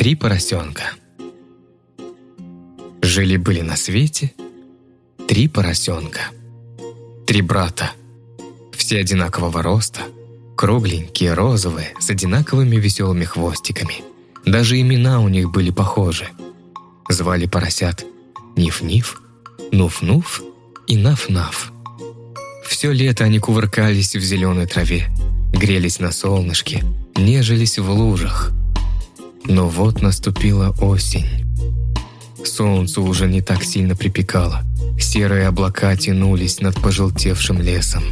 Три поросенка. Жили-были на свете три поросенка. Три брата. Все одинакового роста, кругленькие, розовые, с одинаковыми веселыми хвостиками. Даже имена у них были похожи. Звали поросят Ниф-Ниф, Нуф-Нуф и Наф-Наф. Все лето они кувыркались в зеленой траве, грелись на солнышке, нежились в лужах. Но вот наступила осень. Солнце уже не так сильно припекало. Серые облака тянулись над пожелтевшим лесом.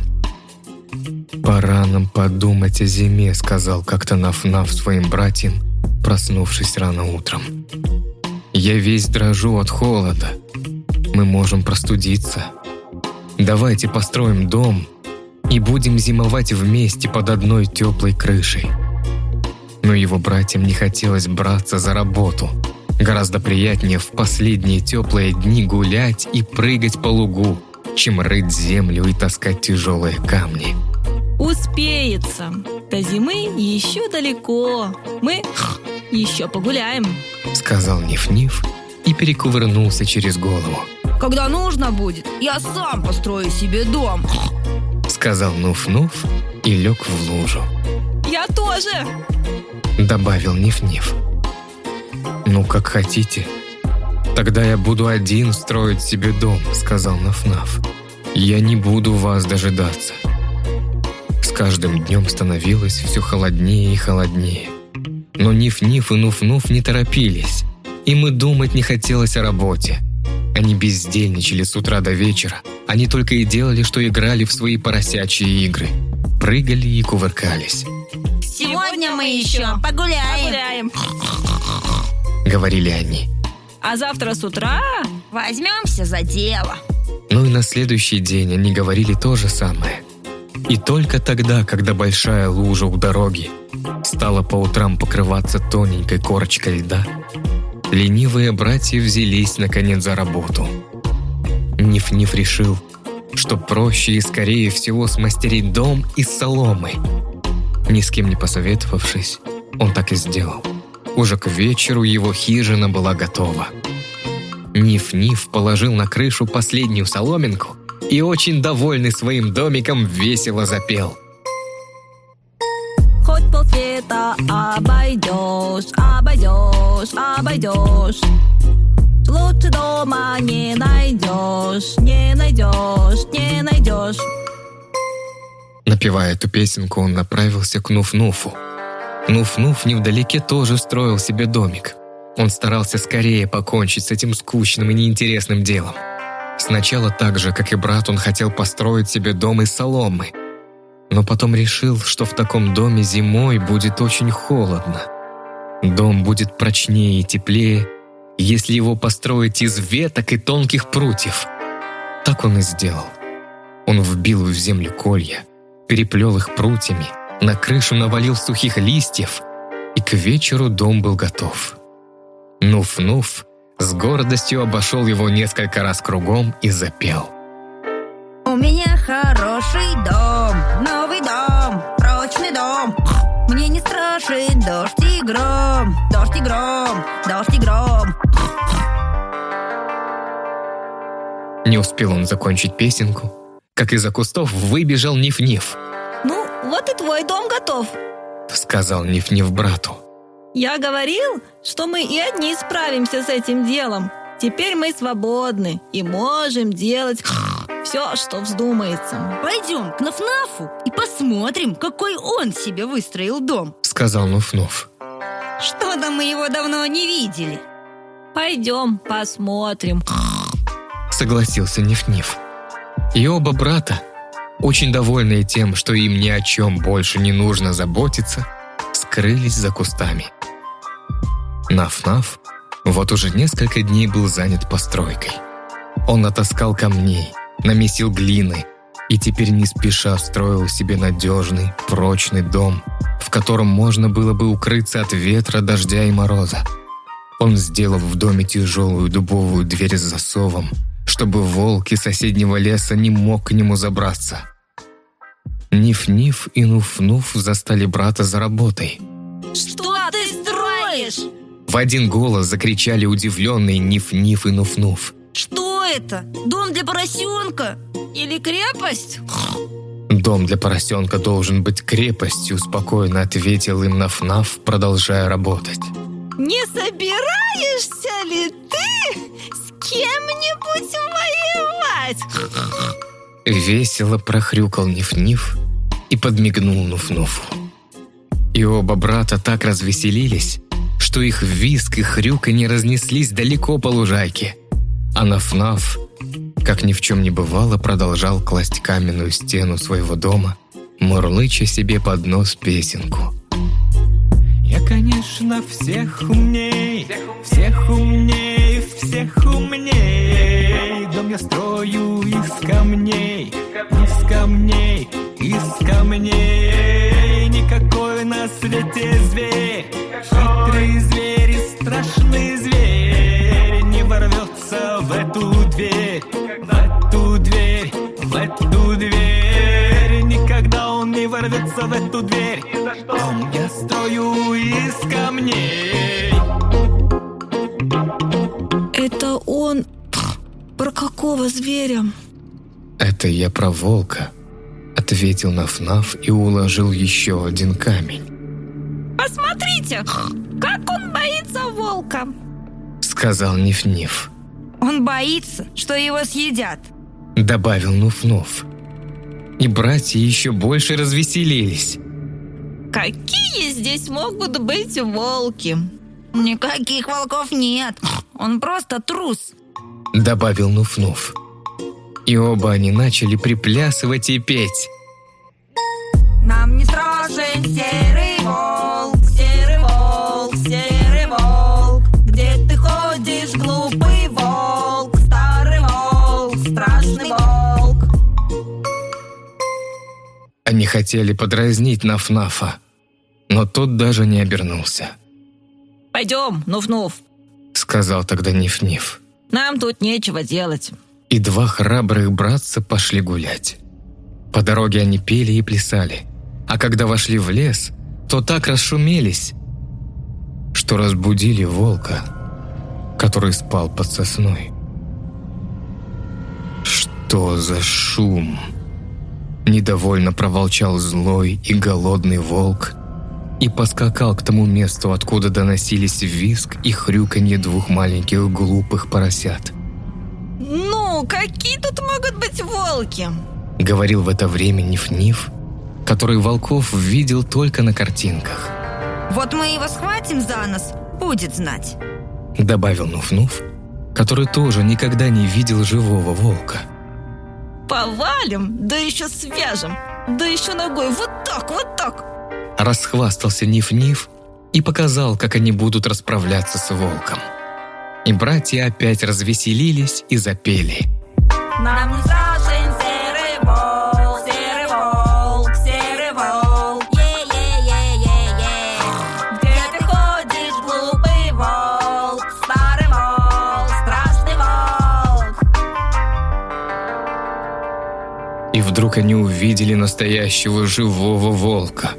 «Пора нам подумать о зиме», — сказал как-то Наф-Наф своим братьям, проснувшись рано утром. «Я весь дрожу от холода. Мы можем простудиться. Давайте построим дом и будем зимовать вместе под одной теплой крышей». Но его братьям не хотелось браться за работу. Гораздо приятнее в последние теплые дни гулять и прыгать по лугу, чем рыть землю и таскать тяжелые камни. Успеется. До зимы еще далеко. Мы еще погуляем. Сказал Ниф-Ниф и перекувырнулся через голову. Когда нужно будет, я сам построю себе дом. Сказал Нуф-Нуф и лег в лужу. Я тоже. Добавил Ниф-Ниф. Ну, как хотите. Тогда я буду один строить себе дом, сказал Наф-Наф. Я не буду вас дожидаться. С каждым днем становилось все холоднее и холоднее. Но Ниф-Ниф и Нуф-Нуф не торопились. Им и думать не хотелось о работе. Они бездельничали с утра до вечера. Они только и делали, что играли в свои поросячьи игры. Прыгали и кувыркались. Сегодня мы еще погуляем. Погуляем. Говорили они. А завтра с утра Возьмемся за дело. Ну и на следующий день они говорили то же самое. И только тогда, когда большая лужа у дороги стала по утрам покрываться тоненькой корочкой льда, ленивые братья взялись наконец за работу. Ниф-Ниф решил, что проще и скорее всего смастерить дом из соломы. Ни с кем не посоветовавшись, он так и сделал. Уже к вечеру его хижина была готова. Ниф-Ниф положил на крышу последнюю соломинку и, очень довольный своим домиком, весело запел. хоть полсвета обойдешь, обойдешь, обойдешь. Лучше дома не найдешь, не найдешь, не найдешь. Напевая эту песенку, он направился к Нуф-Нуфу. Нуф-Нуф невдалеке тоже строил себе домик. Он старался скорее покончить с этим скучным и неинтересным делом. Сначала так же, как и брат, он хотел построить себе дом из соломы. Но потом решил, что в таком доме зимой будет очень холодно. Дом будет прочнее и теплее, если его построить из веток и тонких прутьев. Так он и сделал. Он вбил в землю колья, переплел их прутьями, на крышу навалил сухих листьев, и к вечеру дом был готов. Нуф-Нуф с гордостью обошел его несколько раз кругом и запел. У меня хороший дом, новый дом, прочный дом. Мне не страшен дождь и гром, дождь и гром, дождь и гром. Не успел он закончить песенку, как из-за кустов выбежал Ниф-Ниф, Ну, вот и твой дом готов. сказал Ниф-Ниф брату. Я говорил, что мы и одни справимся с этим делом. Теперь мы свободны и можем делать все, что вздумается. Пойдем к Нафнафу и посмотрим, какой он себе выстроил дом. Сказал Нуф-Нуф. Что-то мы его давно не видели. Пойдем посмотрим. Согласился Ниф-Ниф. И оба брата, очень довольные тем, что им ни о чем больше не нужно заботиться, скрылись за кустами. Наф-Наф вот уже несколько дней был занят постройкой. Он натаскал камней, намесил глины и теперь не спеша строил себе надежный, прочный дом, в котором можно было бы укрыться от ветра, дождя и мороза. Он сделал в доме тяжелую дубовую дверь с засовом, чтобы волк из соседнего леса не мог к нему забраться. Ниф-Ниф и Нуф-Нуф застали брата за работой. Что ты строишь? В один голос закричали удивленные Ниф-Ниф и Нуф-Нуф. Что это? Дом для поросенка? Или крепость? «Дом для поросенка должен быть крепостью», спокойно ответил им Наф-Наф, продолжая работать. Не собираешься ли ты с кем-нибудь воевать? Весело прохрюкал Ниф-Ниф и подмигнул Нуф-Нуфу. И оба брата так развеселились, что их виск и хрюк не разнеслись далеко по лужайке. А Наф-Наф, как ни в чем не бывало, продолжал класть каменную стену своего дома, мурлыча себе под нос песенку. Я, конечно, всех умней, всех умней, всех умней. Дом я строю из камней, из камней, из камней. Никакой на свете зверь, хитрый зверь и страшный зверь не ворвется в эту дверь, в эту дверь, в эту дверь. Никогда он не ворвется в эту дверь. Дом я строю из камней. Это он... Про какого зверя? «Это я про волка», — ответил Наф-Наф и уложил еще один камень. Посмотрите, как он боится волка. Сказал Ниф-Ниф. Он боится, что его съедят. Добавил Нуф-Нуф. И братья еще больше развеселились. Какие здесь могут быть волки? Никаких волков нет. Он просто трус. Добавил Нуф-Нуф. И оба они начали приплясывать и петь. Нам не страшен серый волк, серый волк, серый волк. Где ты ходишь, глупый волк, старый волк, страшный волк. Они хотели подразнить Наф-Нафа, но тот даже не обернулся. Пойдем, Нуф-Нуф. Сказал тогда Ниф-Ниф. Нам тут нечего делать. И два храбрых братца пошли гулять. По дороге они пели и плясали. А когда вошли в лес, то так расшумелись, что разбудили волка, который спал под сосной. Что за шум? Недовольно проволчал злой и голодный волк и поскакал к тому месту, откуда доносились визг и хрюканье двух маленьких глупых поросят. Ну, какие тут могут быть волки? Говорил в это время Ниф-Ниф, который волков видел только на картинках. Вот мы его схватим за нос, будет знать. Добавил Нуф-Нуф, который тоже никогда не видел живого волка. Повалим, да еще свяжем, да еще ногой вот так, вот так. Расхвастался Ниф-Ниф и показал, как они будут расправляться с волком. И братья опять развеселились и запели. Нам страшен серый волк, серый волк, серый волк. Е-е-е-е-е. Где ты ходишь, глупый волк, старый волк, страшный волк. И вдруг они увидели настоящего живого волка.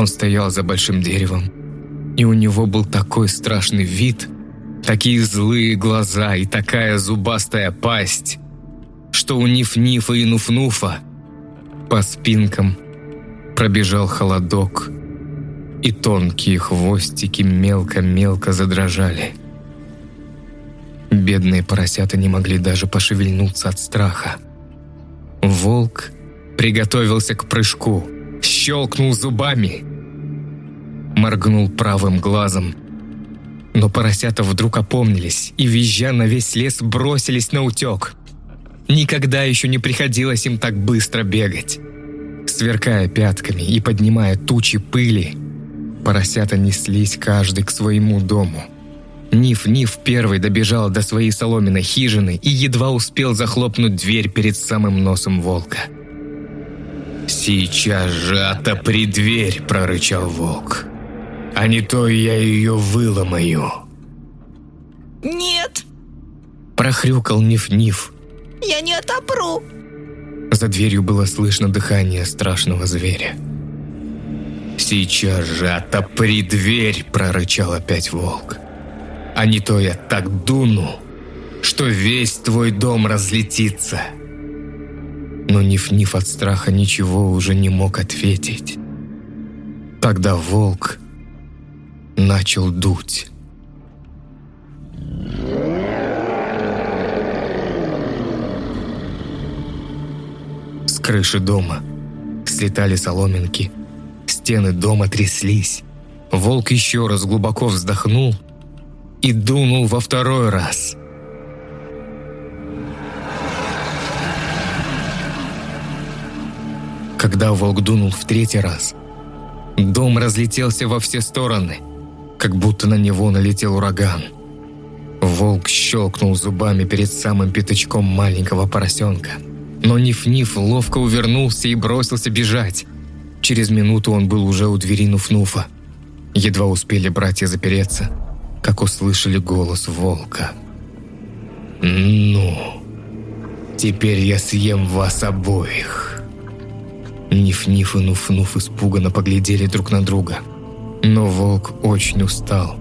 Он стоял за большим деревом, и у него был такой страшный вид, такие злые глаза и такая зубастая пасть, что у Ниф-Нифа и Нуф-Нуфа по спинкам пробежал холодок, и тонкие хвостики мелко-мелко задрожали. Бедные поросята не могли даже пошевельнуться от страха. Волк приготовился к прыжку, щелкнул зубами, моргнул правым глазом. Но поросята вдруг опомнились и, визжа на весь лес, бросились на утек. Никогда еще не приходилось им так быстро бегать. Сверкая пятками и поднимая тучи пыли, поросята неслись каждый к своему дому. Ниф-Ниф первый добежал до своей соломенной хижины и едва успел захлопнуть дверь перед самым носом волка. «Сейчас же отопри дверь!» – прорычал волк. «А не то я ее выломаю!» Нет, Прохрюкал Ниф-Ниф. я не отопру. За дверью было слышно дыхание страшного зверя. «Сейчас же отопри дверь!» – прорычал опять волк. «А не то я так дуну, что весь твой дом разлетится!» Но Ниф-Ниф от страха ничего уже не мог ответить. Тогда волк начал дуть. С крыши дома слетали соломинки, стены дома тряслись. Волк еще раз глубоко вздохнул и дунул во второй раз. Когда волк дунул в третий раз, дом разлетелся во все стороны, как будто на него налетел ураган. Волк щелкнул зубами перед самым пятачком маленького поросенка. Но Ниф-Ниф ловко увернулся и бросился бежать. Через минуту он был уже у двери Нуф-Нуфа. Едва успели братья запереться, как услышали голос волка. «Ну, теперь я съем вас обоих». Ниф-Ниф и Нуф-Нуф испуганно поглядели друг на друга. Но волк очень устал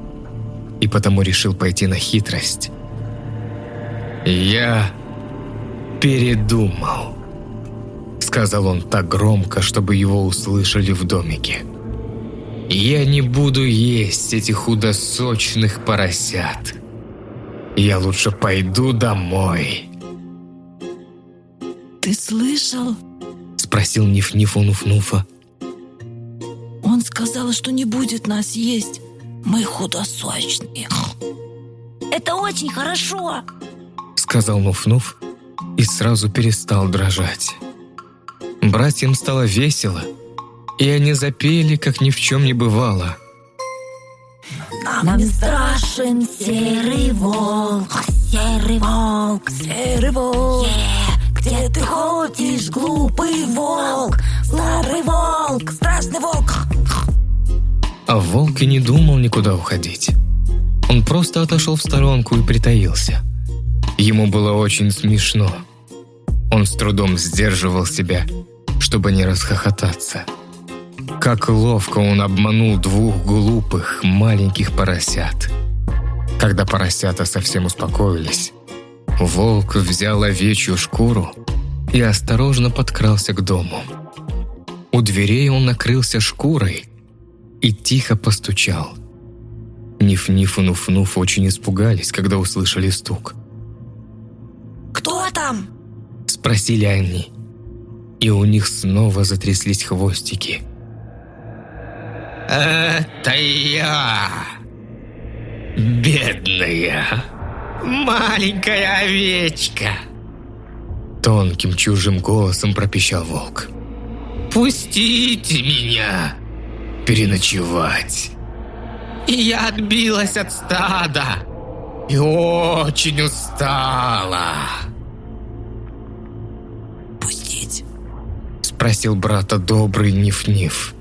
и потому решил пойти на хитрость. «Я передумал», — сказал он так громко, чтобы его услышали в домике. «Я не буду есть этих худосочных поросят. Я лучше пойду домой». Ты слышал? спросил Ниф-Ниф у Нуф-Нуфа. Он сказал, что не будет нас есть. Мы худосочные. Это очень хорошо. сказал Нуф-Нуф и сразу перестал дрожать. Братьям стало весело, и они запели, как ни в чем не бывало. Нам страшен серый волк, серый волк, Серый волк. Е, где ты ходишь, глупый волк, старый волк, страшный волк. А волк и не думал никуда уходить. Он просто отошел в сторонку и притаился. Ему было очень смешно. Он с трудом сдерживал себя, чтобы не расхохотаться. Как ловко он обманул двух глупых маленьких поросят. Когда поросята совсем успокоились, волк взял овечью шкуру и осторожно подкрался к дому. У дверей он накрылся шкурой и тихо постучал. Ниф-Ниф и Нуф-Нуф очень испугались, когда услышали стук. Кто там? Спросили они. И у них снова затряслись хвостики. «Это я! Бедная, маленькая овечка!» Тонким чужим голосом пропищал волк. «Пустите меня переночевать!» И я отбилась от стада и очень устала. Пустить. Спросил брата добрый Ниф-Ниф.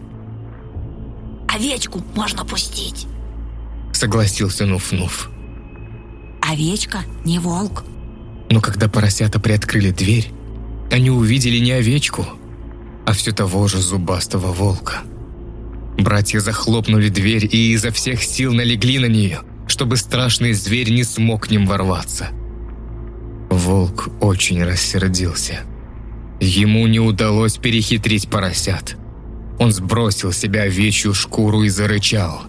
Овечку можно пустить. Согласился Нуф-Нуф. Овечка не волк. Но когда поросята приоткрыли дверь, они увидели не овечку, а все того же зубастого волка. Братья захлопнули дверь и изо всех сил налегли на нее, чтобы страшный зверь не смог к ним ворваться. Волк очень рассердился. Ему не удалось перехитрить поросят. Он сбросил себя овечью шкуру и зарычал.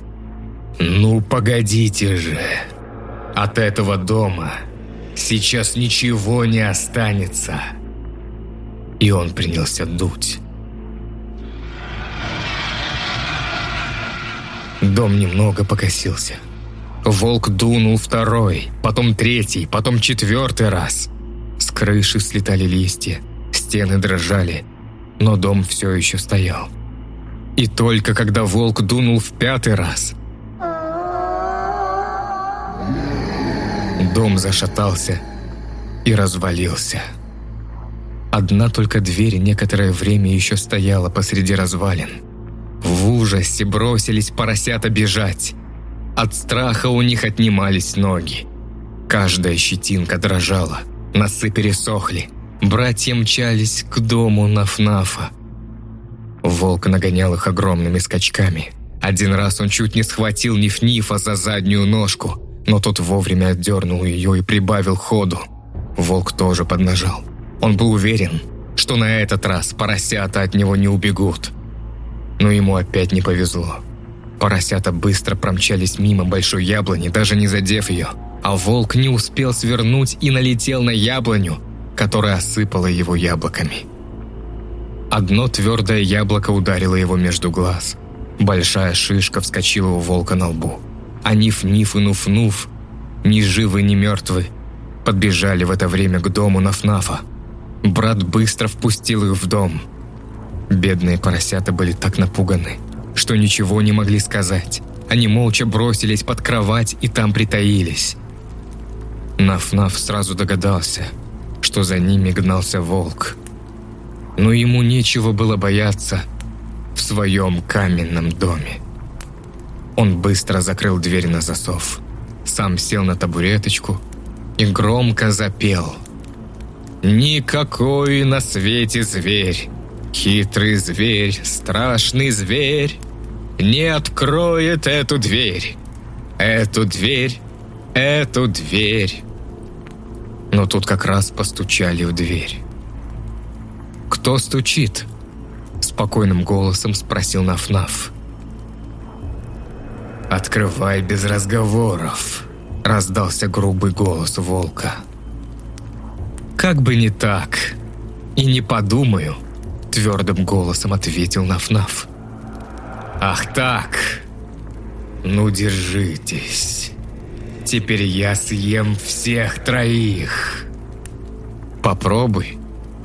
«Ну, погодите же! От этого дома сейчас ничего не останется!» И он принялся дуть. Дом немного покосился. Волк дунул второй, потом третий, потом четвертый раз. С крыши слетали листья, стены дрожали, но дом все еще стоял. И только когда волк дунул в пятый раз, дом зашатался и развалился. Одна только дверь некоторое время еще стояла посреди развалин. В ужасе бросились поросята бежать. От страха у них отнимались ноги. Каждая щетинка дрожала, носы пересохли. Братья мчались к дому Нафнафа. Волк нагонял их огромными скачками. Один раз он чуть не схватил Ниф-Нифа за заднюю ножку, но тот вовремя отдернул ее и прибавил ходу. Волк тоже поднажал. Он был уверен, что на этот раз поросята от него не убегут. Но ему опять не повезло. Поросята быстро промчались мимо большой яблони, даже не задев ее, а волк не успел свернуть и налетел на яблоню, которая осыпала его яблоками. Одно твердое яблоко ударило его между глаз. Большая шишка вскочила у волка на лбу. А Ниф-Ниф и Нуф-Нуф, ни живы, ни мертвы, подбежали в это время к дому Нафнафа. Брат быстро впустил их в дом. Бедные поросята были так напуганы, что ничего не могли сказать. Они молча бросились под кровать и там притаились. Наф-Наф сразу догадался, что за ними гнался волк – но ему нечего было бояться в своем каменном доме. Он быстро закрыл дверь на засов, сам сел на табуреточку и громко запел. «Никакой на свете зверь, хитрый зверь, страшный зверь, не откроет эту дверь, эту дверь, эту дверь». Но тут как раз постучали в дверь. «Кто стучит?» Спокойным голосом спросил Наф-Наф. «Открывай без разговоров», — раздался грубый голос волка. «Как бы не так, и не подумаю», — твердым голосом ответил Наф-Наф. «Ах так! Ну, держитесь. Теперь я съем всех троих». «Попробуй»,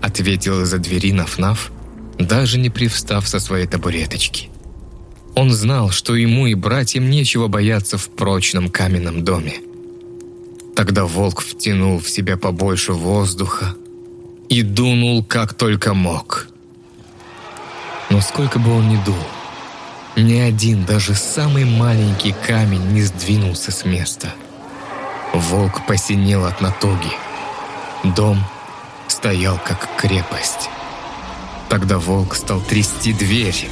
ответил из-за двери Наф-Наф, даже не привстав со своей табуреточки. Он знал, что ему и братьям нечего бояться в прочном каменном доме. Тогда волк втянул в себя побольше воздуха и дунул как только мог. Но сколько бы он ни дул, ни один, даже самый маленький камень не сдвинулся с места. Волк посинел от натуги. Дом стоял как крепость. Тогда волк стал трясти дверь,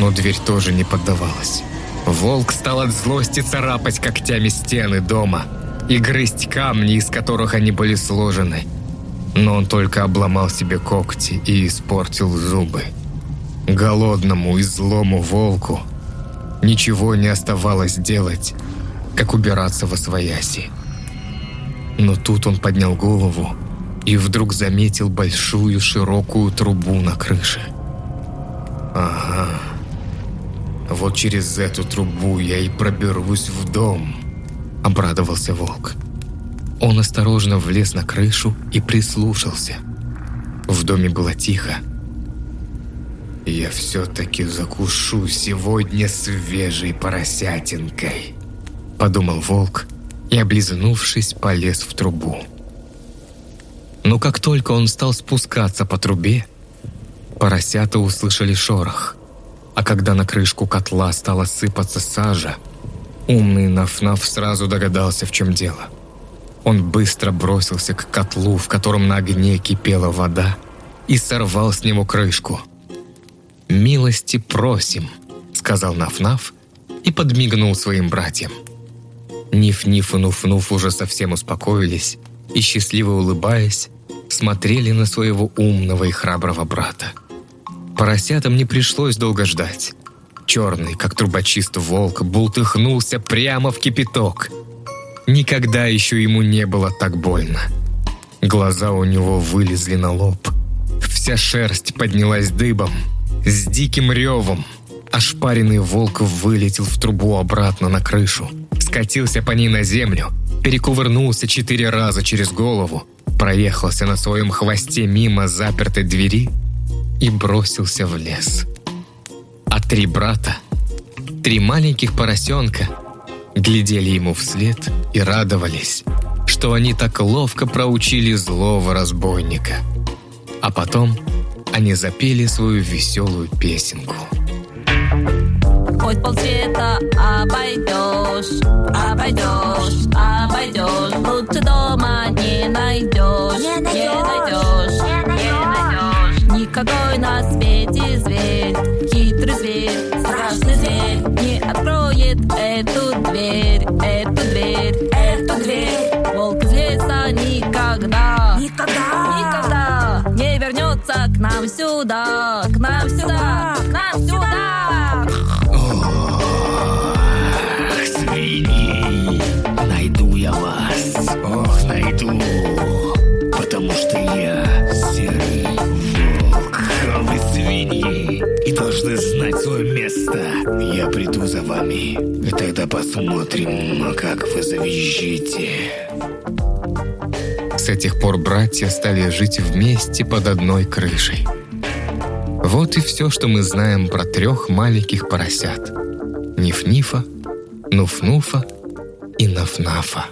но дверь тоже не поддавалась. Волк стал от злости царапать когтями стены дома и грызть камни, из которых они были сложены. Но он только обломал себе когти и испортил зубы. Голодному и злому волку ничего не оставалось делать, как убираться во свояси. Но тут он поднял голову и вдруг заметил большую широкую трубу на крыше. «Ага, вот через эту трубу я и проберусь в дом», — обрадовался волк. Он осторожно влез на крышу и прислушался. В доме было тихо. «Я все-таки закушу сегодня свежей поросятинкой», — подумал волк и, облизнувшись, полез в трубу. Но как только он стал спускаться по трубе, поросята услышали шорох. А когда на крышку котла стала сыпаться сажа, умный Наф-Наф сразу догадался, в чем дело. Он быстро бросился к котлу, в котором на огне кипела вода, и сорвал с него крышку. «Милости просим», — сказал Наф-Наф и подмигнул своим братьям. Ниф-Ниф и Нуф-Нуф уже совсем успокоились и, счастливо улыбаясь, смотрели на своего умного и храброго брата. Поросятам не пришлось долго ждать. Черный, как трубочист волк, бултыхнулся прямо в кипяток. Никогда еще ему не было так больно. Глаза у него вылезли на лоб. Вся шерсть поднялась дыбом, с диким ревом. Ошпаренный волк вылетел в трубу обратно на крышу, скатился по ней на землю, перекувырнулся четыре раза через голову, проехался на своем хвосте мимо запертой двери и бросился в лес. А три брата, три маленьких поросенка, глядели ему вслед и радовались, что они так ловко проучили злого разбойника. А потом они запели свою веселую песенку. Хоть полсвета обойдешь, обойдешь, обойдешь, лучше дома не найдешь, не найдешь, не найдешь, не найдешь. Никакой на свете зверь, не вернется к нам сюда, к нам сюда, к нам сюда. Свиньи, найду я вас, ох, найду, потому что я серый волк, а вы и должны знать свое место. Я приду за вами, и тогда посмотрим, как вы завизжите. С этих пор братья стали жить вместе под одной крышей. Вот и все, что мы знаем про трех маленьких поросят. Ниф-Нифа, Нуф-Нуфа и Наф-Нафа.